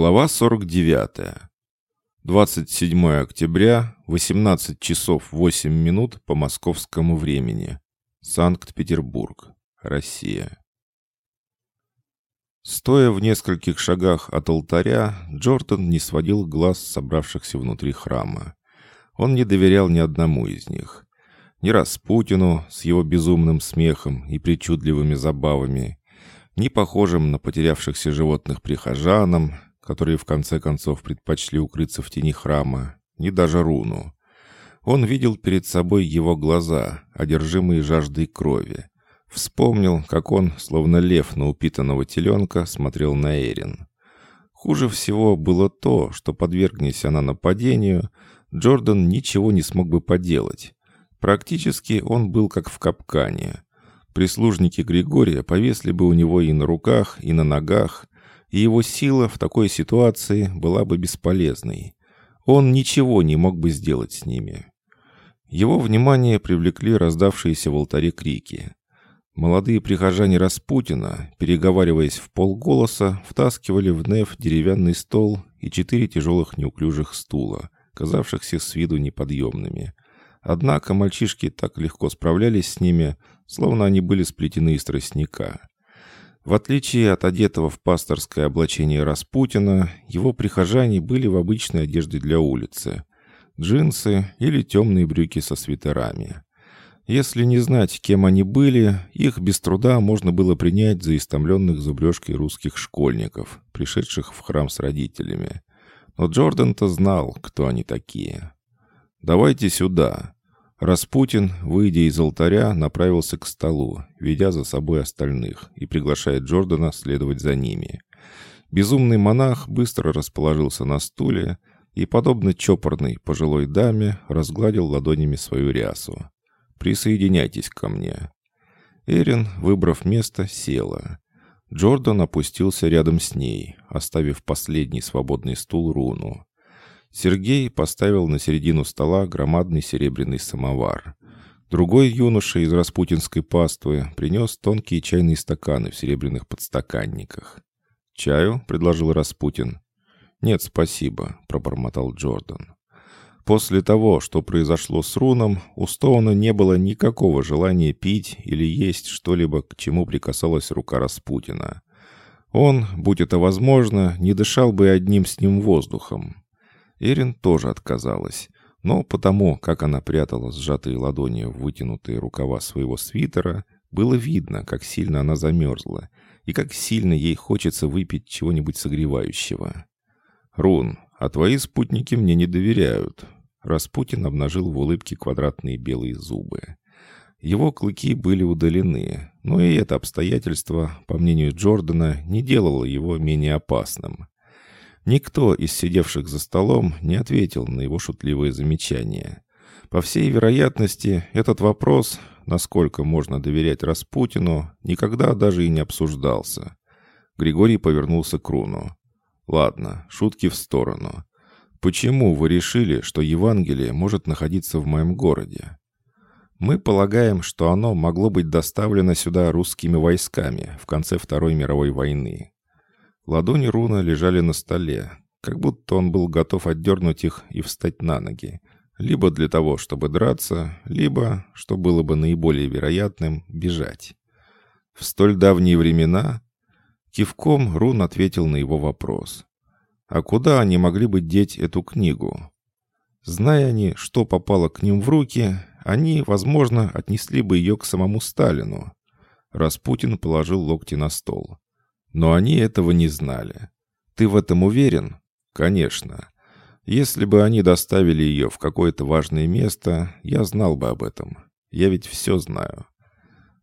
Глава 49. 27 октября, 18 часов 8 минут по московскому времени. Санкт-Петербург, Россия. Стоя в нескольких шагах от алтаря, Джордан не сводил глаз собравшихся внутри храма. Он не доверял ни одному из них. Ни Распутину с его безумным смехом и причудливыми забавами, ни похожим на потерявшихся животных прихожанам, которые в конце концов предпочли укрыться в тени храма, ни даже руну. Он видел перед собой его глаза, одержимые жаждой крови. Вспомнил, как он, словно лев на упитанного теленка, смотрел на Эрин. Хуже всего было то, что, подвергнись она нападению, Джордан ничего не смог бы поделать. Практически он был как в капкане. Прислужники Григория повесли бы у него и на руках, и на ногах, и его сила в такой ситуации была бы бесполезной. Он ничего не мог бы сделать с ними. Его внимание привлекли раздавшиеся в алтаре крики. Молодые прихожане Распутина, переговариваясь в полголоса, втаскивали в Неф деревянный стол и четыре тяжелых неуклюжих стула, казавшихся с виду неподъемными. Однако мальчишки так легко справлялись с ними, словно они были сплетены из тростника. В отличие от одетого в пасторское облачение Распутина, его прихожане были в обычной одежде для улицы. Джинсы или темные брюки со свитерами. Если не знать, кем они были, их без труда можно было принять за истомленных зубрежкой русских школьников, пришедших в храм с родителями. Но Джордан-то знал, кто они такие. «Давайте сюда», Распутин, выйдя из алтаря, направился к столу, ведя за собой остальных и приглашая Джордана следовать за ними. Безумный монах быстро расположился на стуле и, подобно чопорной пожилой даме, разгладил ладонями свою рясу. «Присоединяйтесь ко мне». Эрин, выбрав место, села. Джордан опустился рядом с ней, оставив последний свободный стул руну. Сергей поставил на середину стола громадный серебряный самовар. Другой юноша из распутинской паствы принес тонкие чайные стаканы в серебряных подстаканниках. «Чаю?» — предложил Распутин. «Нет, спасибо», — пробормотал Джордан. После того, что произошло с Руном, у Стоуна не было никакого желания пить или есть что-либо, к чему прикасалась рука Распутина. Он, будь это возможно, не дышал бы одним с ним воздухом. Эрин тоже отказалась, но потому, как она прятала сжатые ладони в вытянутые рукава своего свитера, было видно, как сильно она замерзла и как сильно ей хочется выпить чего-нибудь согревающего. «Рун, а твои спутники мне не доверяют». Распутин обнажил в улыбке квадратные белые зубы. Его клыки были удалены, но и это обстоятельство, по мнению Джордана, не делало его менее опасным. Никто из сидевших за столом не ответил на его шутливые замечания. По всей вероятности, этот вопрос, насколько можно доверять Распутину, никогда даже и не обсуждался. Григорий повернулся к Руну. «Ладно, шутки в сторону. Почему вы решили, что Евангелие может находиться в моем городе?» Мы полагаем, что оно могло быть доставлено сюда русскими войсками в конце Второй мировой войны. Ладони Руна лежали на столе, как будто он был готов отдернуть их и встать на ноги. Либо для того, чтобы драться, либо, что было бы наиболее вероятным, бежать. В столь давние времена кивком Рун ответил на его вопрос. А куда они могли бы деть эту книгу? Зная они, что попало к ним в руки, они, возможно, отнесли бы ее к самому Сталину. Распутин положил локти на стол. Но они этого не знали. Ты в этом уверен? Конечно. Если бы они доставили ее в какое-то важное место, я знал бы об этом. Я ведь все знаю.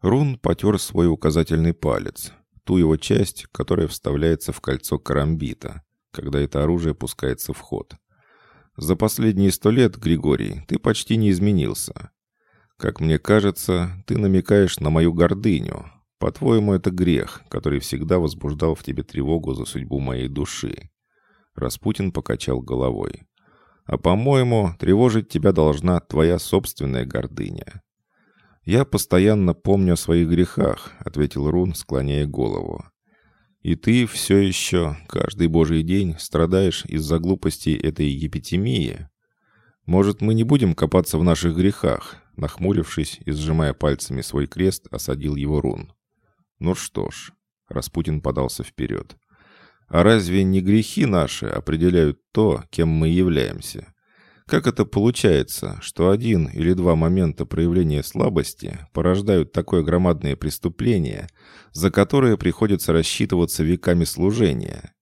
Рун потер свой указательный палец, ту его часть, которая вставляется в кольцо карамбита, когда это оружие пускается в ход. За последние сто лет, Григорий, ты почти не изменился. Как мне кажется, ты намекаешь на мою гордыню, по-твоему, это грех, который всегда возбуждал в тебе тревогу за судьбу моей души. Распутин покачал головой. А по-моему, тревожить тебя должна твоя собственная гордыня. Я постоянно помню о своих грехах, ответил Рун, склоняя голову. И ты все еще каждый божий день страдаешь из-за глупостей этой епитемии? Может, мы не будем копаться в наших грехах?» Нахмурившись и сжимая пальцами свой крест, осадил его рун. «Ну что ж», — Распутин подался вперед. «А разве не грехи наши определяют то, кем мы являемся? Как это получается, что один или два момента проявления слабости порождают такое громадное преступление, за которое приходится рассчитываться веками служения?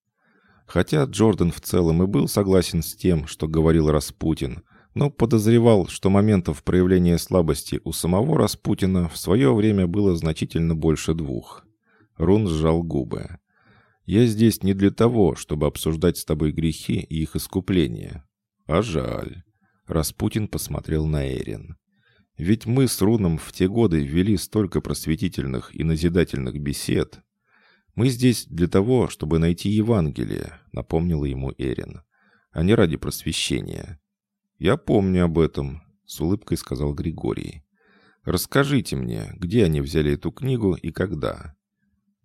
Хотя Джордан в целом и был согласен с тем, что говорил Распутин, но подозревал, что моментов проявления слабости у самого Распутина в свое время было значительно больше двух. Рун сжал губы. «Я здесь не для того, чтобы обсуждать с тобой грехи и их искупление. А жаль. Распутин посмотрел на Эрин. Ведь мы с Руном в те годы вели столько просветительных и назидательных бесед. Мы здесь для того, чтобы найти Евангелие, напомнила ему Эрин, а не ради просвещения. Я помню об этом, с улыбкой сказал Григорий. Расскажите мне, где они взяли эту книгу и когда.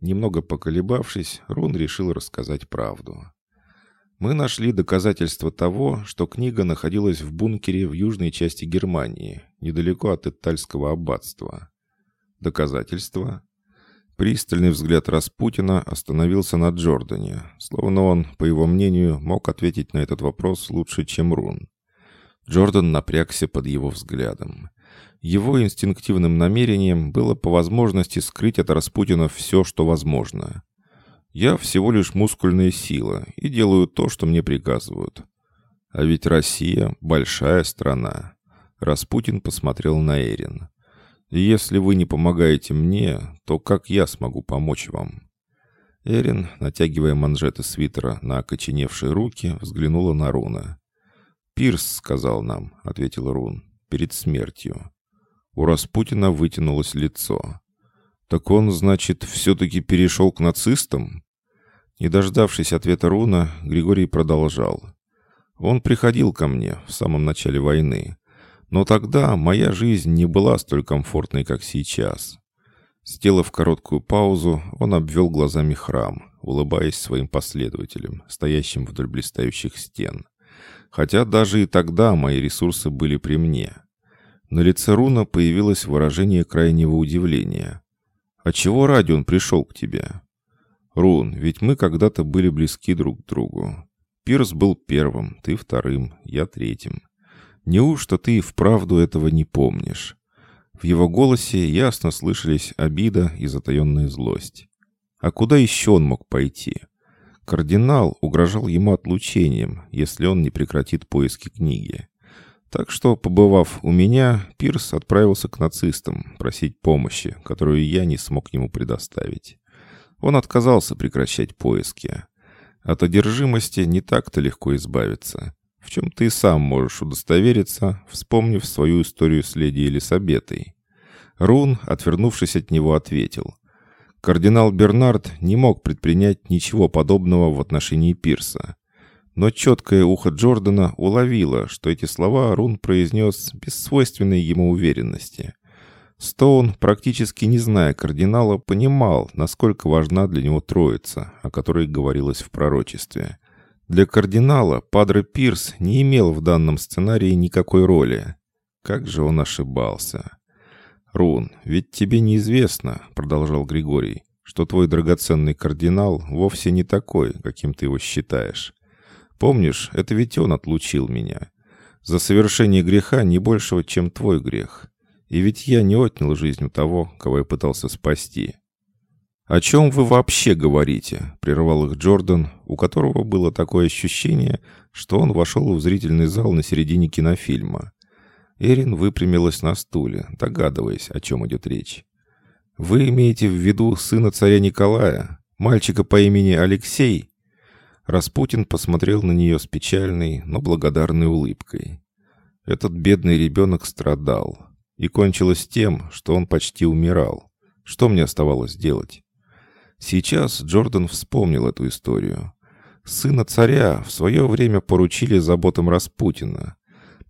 Немного поколебавшись, Рун решил рассказать правду. Мы нашли доказательства того, что книга находилась в бункере в южной части Германии, недалеко от Иттальского аббатства. Доказательства? Пристальный взгляд Распутина остановился на Джордане, словно он, по его мнению, мог ответить на этот вопрос лучше, чем Рун. Джордан напрягся под его взглядом. Его инстинктивным намерением было по возможности скрыть от Распутина все, что возможно. Я всего лишь мускульная сила и делаю то, что мне приказывают. А ведь Россия — большая страна. Распутин посмотрел на Эрин. если вы не помогаете мне, то как я смогу помочь вам? Эрин, натягивая манжеты свитера на окоченевшие руки, взглянула на Руна. «Пирс сказал нам», — ответил Рун, — «перед смертью». У Распутина вытянулось лицо. «Так он, значит, все-таки перешел к нацистам?» Не дождавшись ответа Руна, Григорий продолжал. «Он приходил ко мне в самом начале войны, но тогда моя жизнь не была столь комфортной, как сейчас». Сделав короткую паузу, он обвел глазами храм, улыбаясь своим последователям, стоящим вдоль блистающих стен. Хотя даже и тогда мои ресурсы были при мне. На лице Руна появилось выражение крайнего удивления. А чего ради он пришел к тебе? Рун, ведь мы когда-то были близки друг к другу. Пирс был первым, ты вторым, я третьим. Неужто ты и вправду этого не помнишь? В его голосе ясно слышались обида и затаенная злость. А куда еще он мог пойти? Кардинал угрожал ему отлучением, если он не прекратит поиски книги. Так что, побывав у меня, Пирс отправился к нацистам просить помощи, которую я не смог ему предоставить. Он отказался прекращать поиски. От одержимости не так-то легко избавиться, в чем ты и сам можешь удостовериться, вспомнив свою историю с леди Елисабетой. Рун, отвернувшись от него, ответил. Кардинал Бернард не мог предпринять ничего подобного в отношении Пирса. Но четкое ухо Джордана уловило, что эти слова Рун произнес без свойственной ему уверенности. Стоун, практически не зная кардинала, понимал, насколько важна для него Троица, о которой говорилось в пророчестве. Для кардинала Падре Пирс не имел в данном сценарии никакой роли. Как же он ошибался. «Рун, ведь тебе неизвестно», — продолжал Григорий, «что твой драгоценный кардинал вовсе не такой, каким ты его считаешь. Помнишь, это ведь он отлучил меня. За совершение греха не большего, чем твой грех. И ведь я не отнял жизнь у того, кого я пытался спасти. «О чем вы вообще говорите?» — прервал их Джордан, у которого было такое ощущение, что он вошел в зрительный зал на середине кинофильма. Эрин выпрямилась на стуле, догадываясь, о чем идет речь. «Вы имеете в виду сына царя Николая, мальчика по имени Алексей?» Распутин посмотрел на нее с печальной, но благодарной улыбкой. Этот бедный ребенок страдал, и кончилось тем, что он почти умирал. Что мне оставалось делать? Сейчас Джордан вспомнил эту историю. Сына царя в свое время поручили заботам Распутина.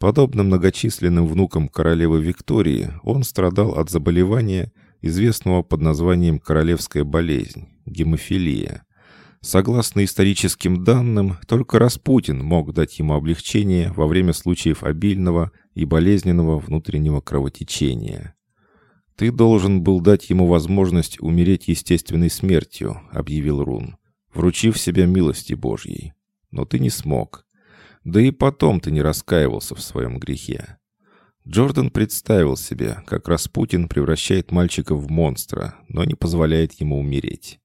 Подобно многочисленным внукам королевы Виктории, он страдал от заболевания, известного под названием королевская болезнь – гемофилия. Согласно историческим данным, только Распутин мог дать ему облегчение во время случаев обильного и болезненного внутреннего кровотечения. «Ты должен был дать ему возможность умереть естественной смертью», — объявил Рун, вручив себя милости Божьей. «Но ты не смог. Да и потом ты не раскаивался в своем грехе». Джордан представил себе, как Распутин превращает мальчика в монстра, но не позволяет ему умереть.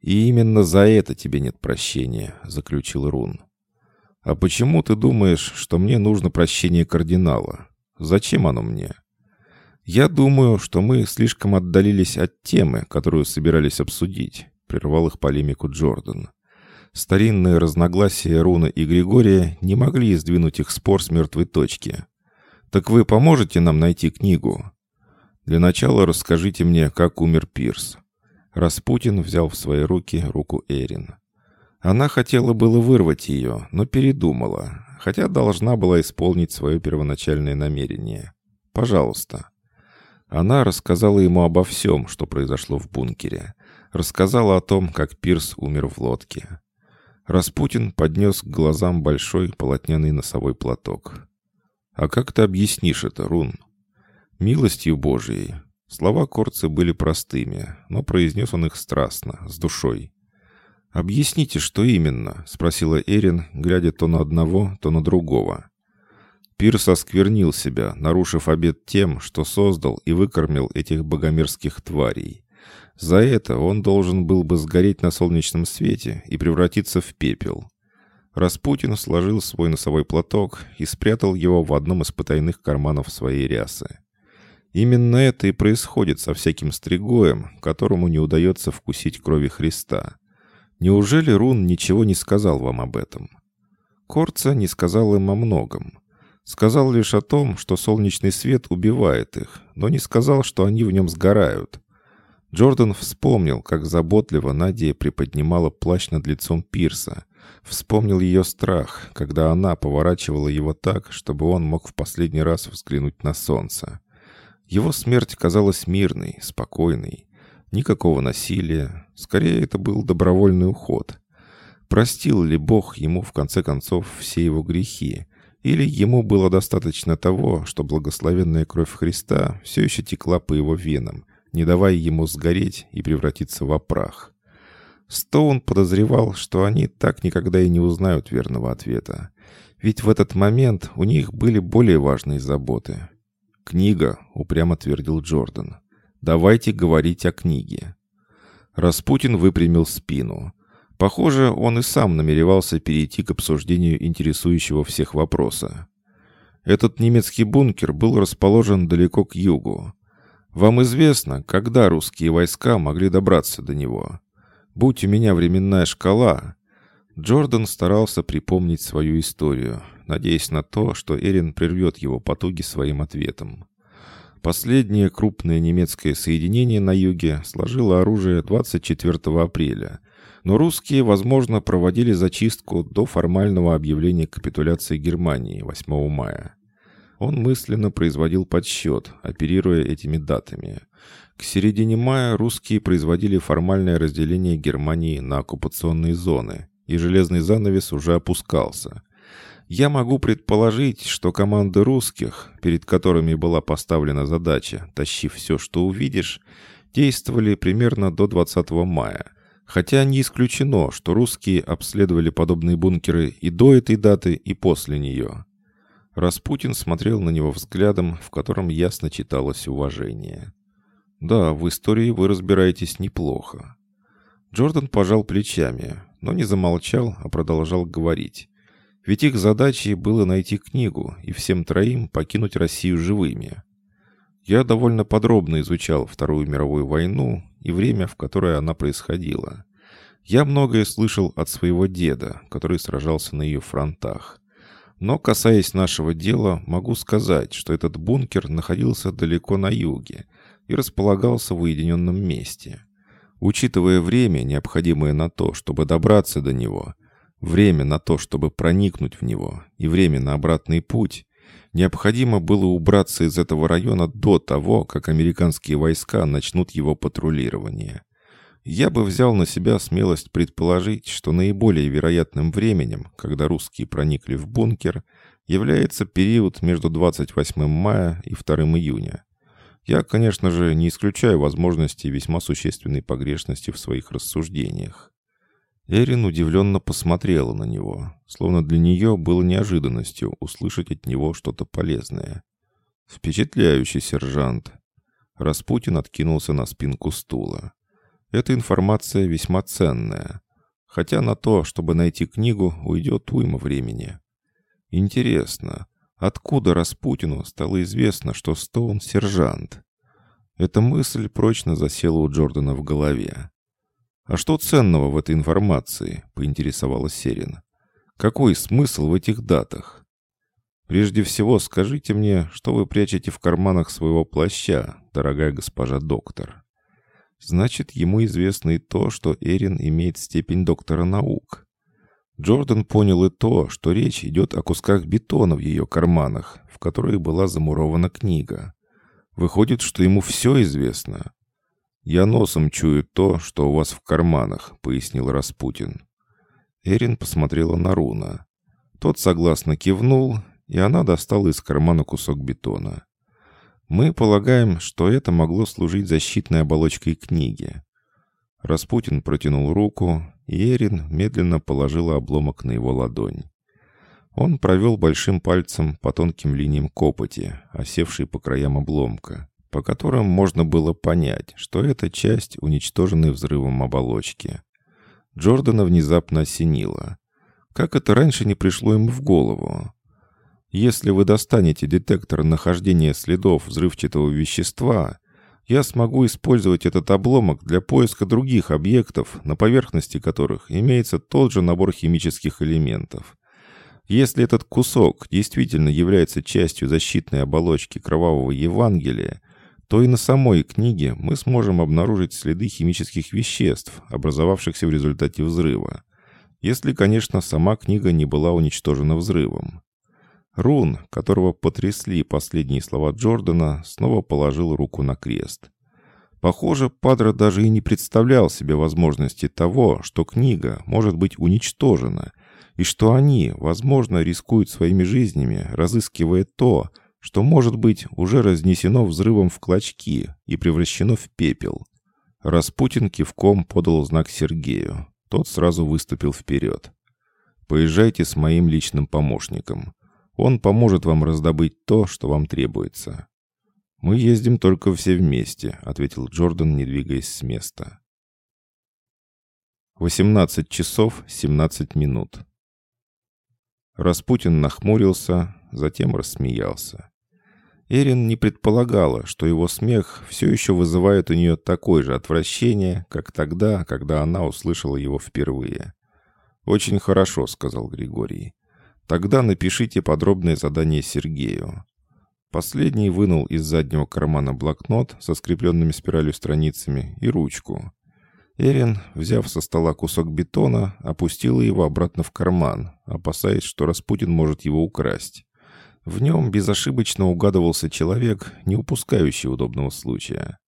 «И именно за это тебе нет прощения», — заключил Рун. «А почему ты думаешь, что мне нужно прощение кардинала? Зачем оно мне?» «Я думаю, что мы слишком отдалились от темы, которую собирались обсудить», — прервал их полемику Джордан. Старинные разногласия Руна и Григория не могли сдвинуть их спор с мертвой точки. «Так вы поможете нам найти книгу?» «Для начала расскажите мне, как умер Пирс». Распутин взял в свои руки руку Эрин. Она хотела было вырвать ее, но передумала, хотя должна была исполнить свое первоначальное намерение. «Пожалуйста». Она рассказала ему обо всем, что произошло в бункере. Рассказала о том, как Пирс умер в лодке. Распутин поднес к глазам большой полотняный носовой платок. «А как ты объяснишь это, Рун?» «Милостью Божией». Слова Корца были простыми, но произнес он их страстно, с душой. «Объясните, что именно?» — спросила Эрин, глядя то на одного, то на другого. Пирс осквернил себя, нарушив обет тем, что создал и выкормил этих богомерзких тварей. За это он должен был бы сгореть на солнечном свете и превратиться в пепел. Распутин сложил свой носовой платок и спрятал его в одном из потайных карманов своей рясы. Именно это и происходит со всяким стригоем, которому не удается вкусить крови Христа. Неужели Рун ничего не сказал вам об этом? Корца не сказал им о многом. Сказал лишь о том, что солнечный свет убивает их, но не сказал, что они в нем сгорают. Джордан вспомнил, как заботливо Надя приподнимала плащ над лицом Пирса. Вспомнил ее страх, когда она поворачивала его так, чтобы он мог в последний раз взглянуть на солнце. Его смерть казалась мирной, спокойной. Никакого насилия. Скорее, это был добровольный уход. Простил ли Бог ему, в конце концов, все его грехи? Или ему было достаточно того, что благословенная кровь Христа все еще текла по его венам, не давая ему сгореть и превратиться в прах? Стоун подозревал, что они так никогда и не узнают верного ответа. Ведь в этот момент у них были более важные заботы. «Книга», — упрямо твердил Джордан. «Давайте говорить о книге». Распутин выпрямил спину. Похоже, он и сам намеревался перейти к обсуждению интересующего всех вопроса. Этот немецкий бункер был расположен далеко к югу. Вам известно, когда русские войска могли добраться до него? Будь у меня временная шкала... Джордан старался припомнить свою историю, надеясь на то, что Эрин прервет его потуги своим ответом. Последнее крупное немецкое соединение на юге сложило оружие 24 апреля, но русские, возможно, проводили зачистку до формального объявления капитуляции Германии 8 мая. Он мысленно производил подсчет, оперируя этими датами. К середине мая русские производили формальное разделение Германии на оккупационные зоны, и железный занавес уже опускался. Я могу предположить, что команды русских, перед которыми была поставлена задача «тащи все, что увидишь», действовали примерно до 20 мая, Хотя не исключено, что русские обследовали подобные бункеры и до этой даты, и после нее. Распутин смотрел на него взглядом, в котором ясно читалось уважение. «Да, в истории вы разбираетесь неплохо». Джордан пожал плечами, но не замолчал, а продолжал говорить. Ведь их задачей было найти книгу и всем троим покинуть Россию живыми. Я довольно подробно изучал Вторую мировую войну и время, в которое она происходила. Я многое слышал от своего деда, который сражался на ее фронтах. Но, касаясь нашего дела, могу сказать, что этот бункер находился далеко на юге и располагался в уединенном месте. Учитывая время, необходимое на то, чтобы добраться до него, время на то, чтобы проникнуть в него, и время на обратный путь, Необходимо было убраться из этого района до того, как американские войска начнут его патрулирование. Я бы взял на себя смелость предположить, что наиболее вероятным временем, когда русские проникли в бункер, является период между 28 мая и 2 июня. Я, конечно же, не исключаю возможности весьма существенной погрешности в своих рассуждениях. Эрин удивленно посмотрела на него, словно для нее было неожиданностью услышать от него что-то полезное. «Впечатляющий сержант!» Распутин откинулся на спинку стула. «Эта информация весьма ценная, хотя на то, чтобы найти книгу, уйдет уйма времени. Интересно, откуда Распутину стало известно, что Стоун — сержант?» Эта мысль прочно засела у Джордана в голове. «А что ценного в этой информации?» — поинтересовалась Серин. «Какой смысл в этих датах?» «Прежде всего, скажите мне, что вы прячете в карманах своего плаща, дорогая госпожа доктор?» «Значит, ему известно и то, что Эрин имеет степень доктора наук». Джордан понял и то, что речь идет о кусках бетона в ее карманах, в которые была замурована книга. Выходит, что ему все известно. «Я носом чую то, что у вас в карманах», — пояснил Распутин. Эрин посмотрела на Руна. Тот согласно кивнул, и она достала из кармана кусок бетона. «Мы полагаем, что это могло служить защитной оболочкой книги». Распутин протянул руку, и Эрин медленно положила обломок на его ладонь. Он провел большим пальцем по тонким линиям копоти, осевшей по краям обломка по которым можно было понять, что это часть уничтоженной взрывом оболочки. Джордана внезапно осенило. Как это раньше не пришло ему в голову? Если вы достанете детектор нахождения следов взрывчатого вещества, я смогу использовать этот обломок для поиска других объектов, на поверхности которых имеется тот же набор химических элементов. Если этот кусок действительно является частью защитной оболочки кровавого Евангелия, то и на самой книге мы сможем обнаружить следы химических веществ, образовавшихся в результате взрыва. Если, конечно, сама книга не была уничтожена взрывом. Рун, которого потрясли последние слова Джордана, снова положил руку на крест. Похоже, Падре даже и не представлял себе возможности того, что книга может быть уничтожена, и что они, возможно, рискуют своими жизнями, разыскивая то, что, может быть, уже разнесено взрывом в клочки и превращено в пепел. Распутин кивком подал знак Сергею. Тот сразу выступил вперед. «Поезжайте с моим личным помощником. Он поможет вам раздобыть то, что вам требуется». «Мы ездим только все вместе», — ответил Джордан, не двигаясь с места. 18 часов 17 минут. Распутин нахмурился, затем рассмеялся. Эрин не предполагала, что его смех все еще вызывает у нее такое же отвращение, как тогда, когда она услышала его впервые. «Очень хорошо», — сказал Григорий. «Тогда напишите подробное задание Сергею». Последний вынул из заднего кармана блокнот со скрепленными спиралью страницами и ручку. Эрин, взяв со стола кусок бетона, опустила его обратно в карман, опасаясь, что Распутин может его украсть. В нем безошибочно угадывался человек, не упускающий удобного случая.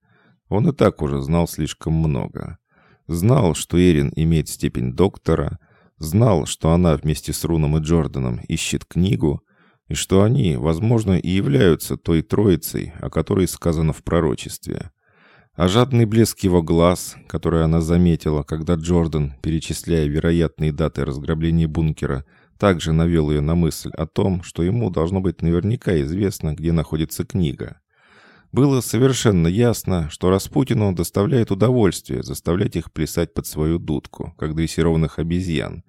Он и так уже знал слишком много. Знал, что Эрин имеет степень доктора, знал, что она вместе с Руном и Джорданом ищет книгу, и что они, возможно, и являются той троицей, о которой сказано в пророчестве. А жадный блеск его глаз, который она заметила, когда Джордан, перечисляя вероятные даты разграбления бункера, также навел ее на мысль о том, что ему должно быть наверняка известно, где находится книга. Было совершенно ясно, что Распутину доставляет удовольствие заставлять их плясать под свою дудку, как дрессированных обезьян.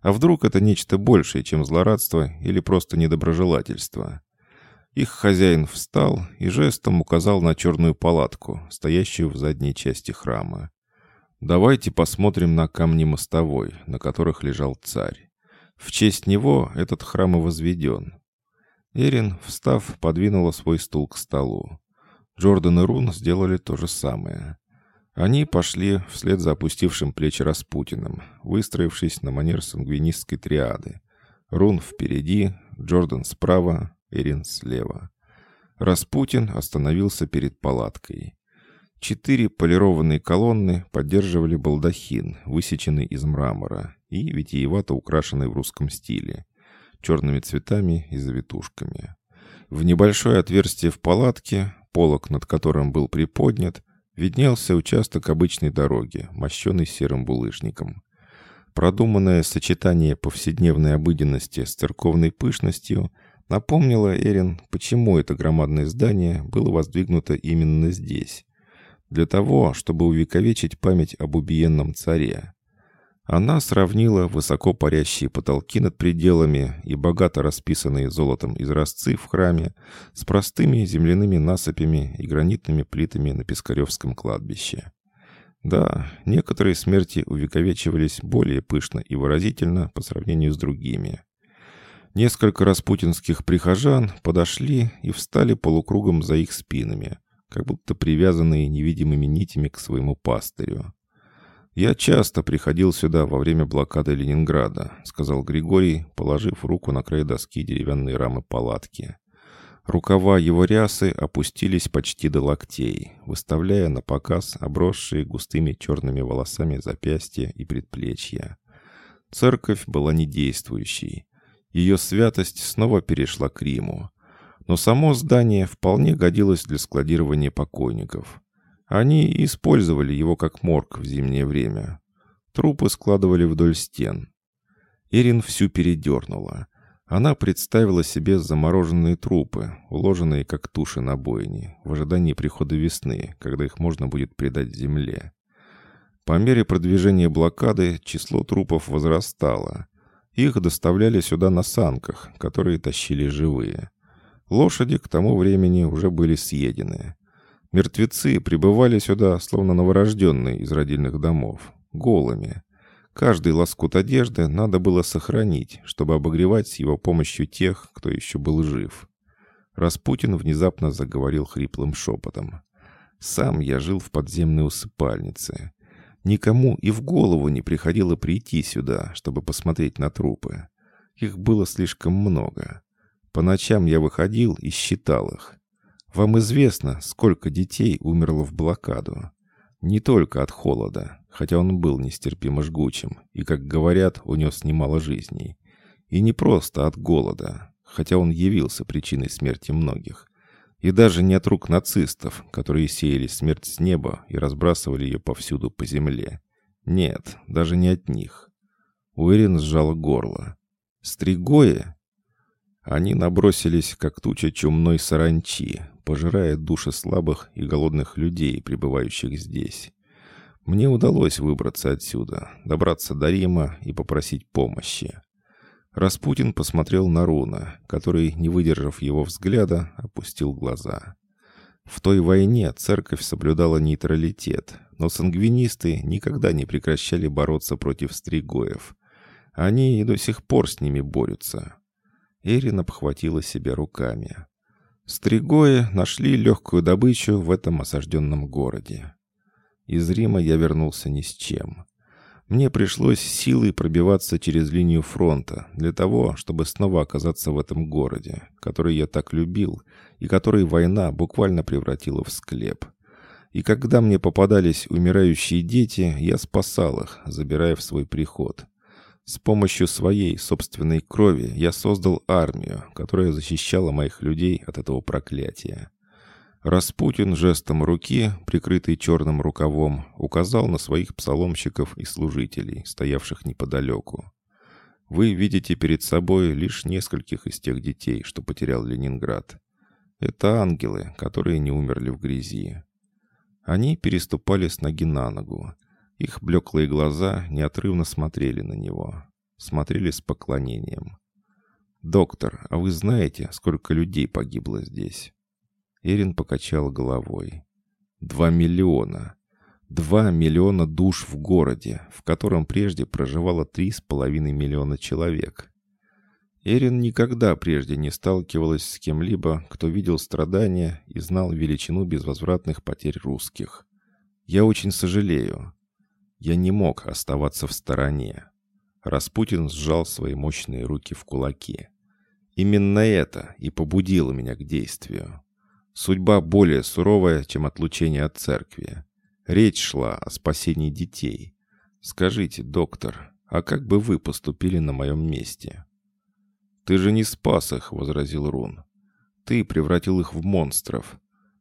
А вдруг это нечто большее, чем злорадство или просто недоброжелательство? Их хозяин встал и жестом указал на черную палатку, стоящую в задней части храма. «Давайте посмотрим на камни мостовой, на которых лежал царь. В честь него этот храм и возведен. Эрин, встав, подвинула свой стул к столу. Джордан и Рун сделали то же самое. Они пошли вслед за опустившим плечи Распутиным, выстроившись на манер сангвинистской триады. Рун впереди, Джордан справа, Эрин слева. Распутин остановился перед палаткой. Четыре полированные колонны поддерживали балдахин, высеченный из мрамора и витиевато украшенный в русском стиле, черными цветами и завитушками. В небольшое отверстие в палатке, полок над которым был приподнят, виднелся участок обычной дороги, мощенный серым булыжником. Продуманное сочетание повседневной обыденности с церковной пышностью напомнило Эрин, почему это громадное здание было воздвигнуто именно здесь. Для того, чтобы увековечить память об убиенном царе. Она сравнила высоко парящие потолки над пределами и богато расписанные золотом изразцы в храме с простыми земляными насыпями и гранитными плитами на Пискаревском кладбище. Да, некоторые смерти увековечивались более пышно и выразительно по сравнению с другими. Несколько распутинских прихожан подошли и встали полукругом за их спинами, как будто привязанные невидимыми нитями к своему пастырю. «Я часто приходил сюда во время блокады Ленинграда», — сказал Григорий, положив руку на край доски деревянной рамы палатки. Рукава его рясы опустились почти до локтей, выставляя на показ обросшие густыми черными волосами запястья и предплечья. Церковь была недействующей. Ее святость снова перешла к Риму. Но само здание вполне годилось для складирования покойников. Они использовали его как морг в зимнее время. Трупы складывали вдоль стен. Ирин всю передернула. Она представила себе замороженные трупы, уложенные как туши на бойне, в ожидании прихода весны, когда их можно будет предать земле. По мере продвижения блокады число трупов возрастало. Их доставляли сюда на санках, которые тащили живые. Лошади к тому времени уже были съедены. Мертвецы прибывали сюда, словно новорожденные из родильных домов, голыми. Каждый лоскут одежды надо было сохранить, чтобы обогревать с его помощью тех, кто еще был жив. Распутин внезапно заговорил хриплым шепотом. «Сам я жил в подземной усыпальнице. Никому и в голову не приходило прийти сюда, чтобы посмотреть на трупы. Их было слишком много. По ночам я выходил и считал их. Вам известно, сколько детей умерло в блокаду? Не только от холода, хотя он был нестерпимо жгучим и, как говорят, унес немало жизней. И не просто от голода, хотя он явился причиной смерти многих. И даже не от рук нацистов, которые сеяли смерть с неба и разбрасывали ее повсюду по земле. Нет, даже не от них. Уэрин сжала горло. Стригоя? Они набросились, как туча чумной саранчи, пожирая души слабых и голодных людей, пребывающих здесь. Мне удалось выбраться отсюда, добраться до Рима и попросить помощи. Распутин посмотрел на Руна, который, не выдержав его взгляда, опустил глаза. В той войне церковь соблюдала нейтралитет, но сангвинисты никогда не прекращали бороться против стригоев. Они и до сих пор с ними борются. Эрин обхватила себя руками. Стригои нашли легкую добычу в этом осажденном городе. Из Рима я вернулся ни с чем. Мне пришлось силой пробиваться через линию фронта для того, чтобы снова оказаться в этом городе, который я так любил и который война буквально превратила в склеп. И когда мне попадались умирающие дети, я спасал их, забирая в свой приход. С помощью своей собственной крови я создал армию, которая защищала моих людей от этого проклятия. Распутин жестом руки, прикрытый черным рукавом, указал на своих псаломщиков и служителей, стоявших неподалеку. Вы видите перед собой лишь нескольких из тех детей, что потерял Ленинград. Это ангелы, которые не умерли в грязи. Они переступали с ноги на ногу, их блеклые глаза неотрывно смотрели на него. Смотрели с поклонением. «Доктор, а вы знаете, сколько людей погибло здесь?» Эрин покачал головой. «Два миллиона. Два миллиона душ в городе, в котором прежде проживало три с половиной миллиона человек». Эрин никогда прежде не сталкивалась с кем-либо, кто видел страдания и знал величину безвозвратных потерь русских. «Я очень сожалею. Я не мог оставаться в стороне. Распутин сжал свои мощные руки в кулаки. Именно это и побудило меня к действию. Судьба более суровая, чем отлучение от церкви. Речь шла о спасении детей. Скажите, доктор, а как бы вы поступили на моем месте?» «Ты же не спас их», — возразил Рун. «Ты превратил их в монстров.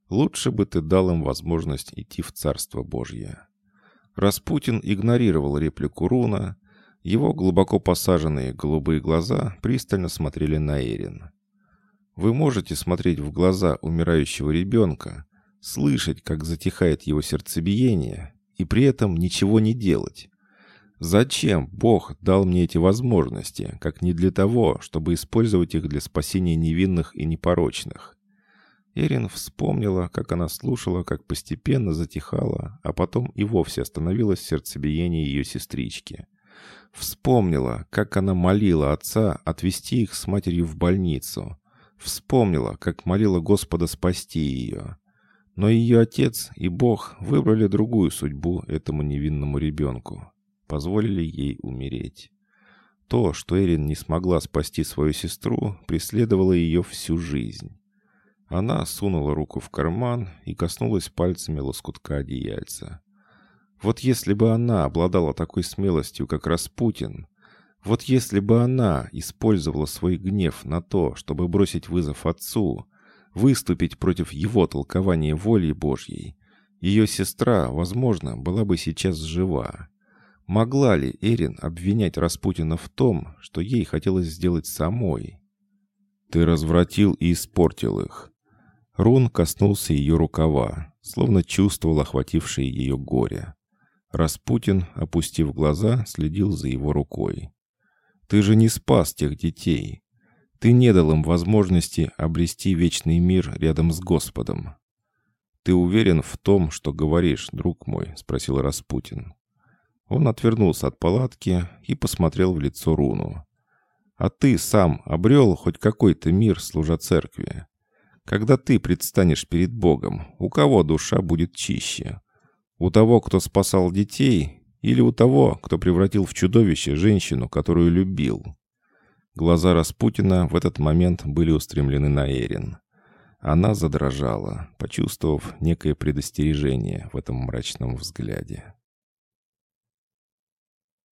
Лучше бы ты дал им возможность идти в Царство Божье». Распутин игнорировал реплику Руна. Его глубоко посаженные голубые глаза пристально смотрели на Эрин. Вы можете смотреть в глаза умирающего ребенка, слышать, как затихает его сердцебиение, и при этом ничего не делать. Зачем Бог дал мне эти возможности, как не для того, чтобы использовать их для спасения невинных и непорочных? Эрин вспомнила, как она слушала, как постепенно затихало, а потом и вовсе остановилось сердцебиение ее сестрички. Вспомнила, как она молила отца отвезти их с матерью в больницу. Вспомнила, как молила Господа спасти ее. Но ее отец и Бог выбрали другую судьбу этому невинному ребенку позволили ей умереть. То, что Эрин не смогла спасти свою сестру, преследовало ее всю жизнь. Она сунула руку в карман и коснулась пальцами лоскутка одеяльца. Вот если бы она обладала такой смелостью, как Распутин, вот если бы она использовала свой гнев на то, чтобы бросить вызов отцу, выступить против его толкования воли Божьей, ее сестра, возможно, была бы сейчас жива. Могла ли Эрин обвинять Распутина в том, что ей хотелось сделать самой? «Ты развратил и испортил их». Рун коснулся ее рукава, словно чувствовал охватившее ее горе. Распутин, опустив глаза, следил за его рукой. «Ты же не спас тех детей. Ты не дал им возможности обрести вечный мир рядом с Господом». «Ты уверен в том, что говоришь, друг мой?» — спросил Распутин. Он отвернулся от палатки и посмотрел в лицо Руну. «А ты сам обрел хоть какой-то мир, служа церкви? Когда ты предстанешь перед Богом, у кого душа будет чище? У того, кто спасал детей, или у того, кто превратил в чудовище женщину, которую любил?» Глаза Распутина в этот момент были устремлены на Эрин. Она задрожала, почувствовав некое предостережение в этом мрачном взгляде.